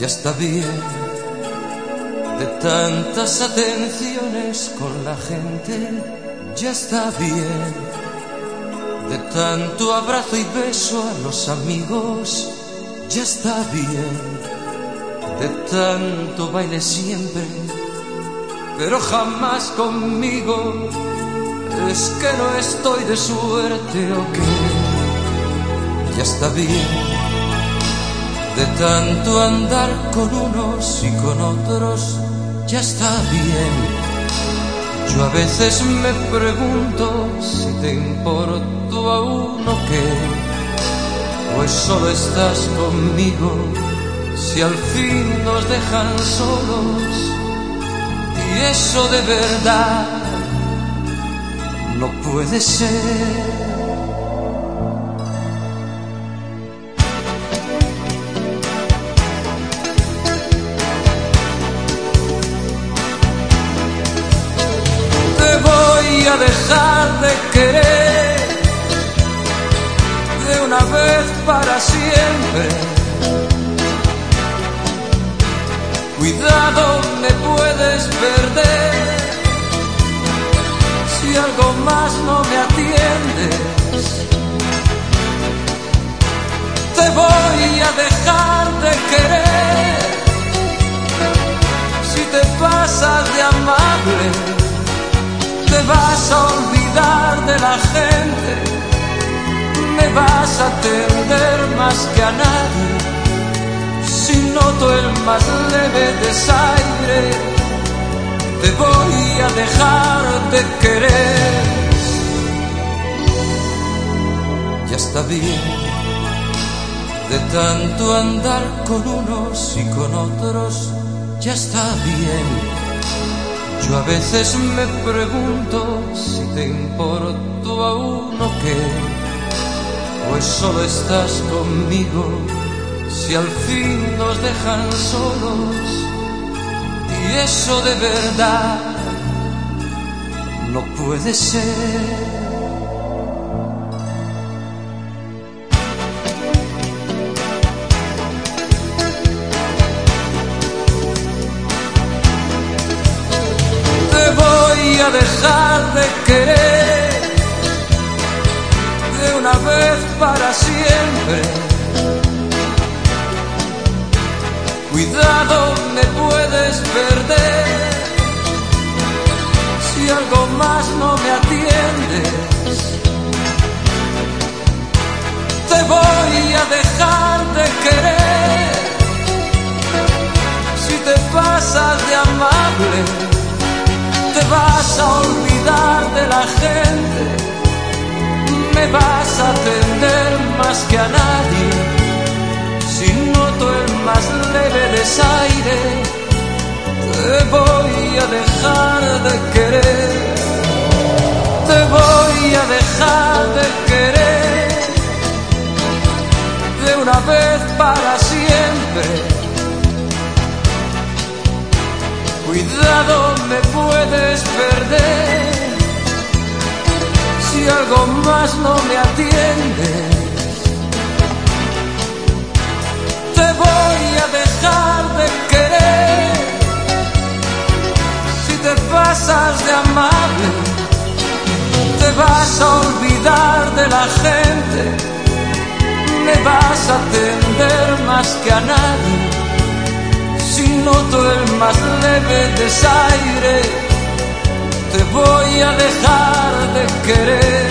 ya está bien de tantas atenciones con la gente, ya está bien de tanto abrazo y beso a los amigos, ya está bien de tanto baile siempre, pero jamás conmigo. Es que no estoy de suerte o qué, ya está bien de tanto andar con unos y con otros, ya está bien. Yo a veces me pregunto si te importo a uno que, pues solo estás conmigo, si al fin nos dejan solos. Y eso de verdad no puede ser. Dejar de querer de una vez para siempre. Cuidado, me puedes perder si algo más no me atiendes. Te vas a olvidar de la gente, me vas a atender más que a nadie. Si noto el más leve desaire, te voy a dejar de querer. Ya está bien de tanto andar con unos y con otros, ya está bien yo a veces me pregunto si te importo a uno que, pues solo estás conmigo, si al fin nos dejan solos, y eso de verdad no puede ser. A dejar de querer de una vez para siempre. Cuidado, me puedes perder si algo más gente, me vas a atender más que a nadie. Si noto el más leve desaire, te voy a dejar de querer, te voy a dejar de querer. De una vez para siempre. Cuidado, me puedes perder algo más no me atiendes. Te voy a dejar de querer si te pasas de amable. Te vas a olvidar de la gente, me vas a atender más que a nadie si noto el más leve desaire, te voy a dejar de querer,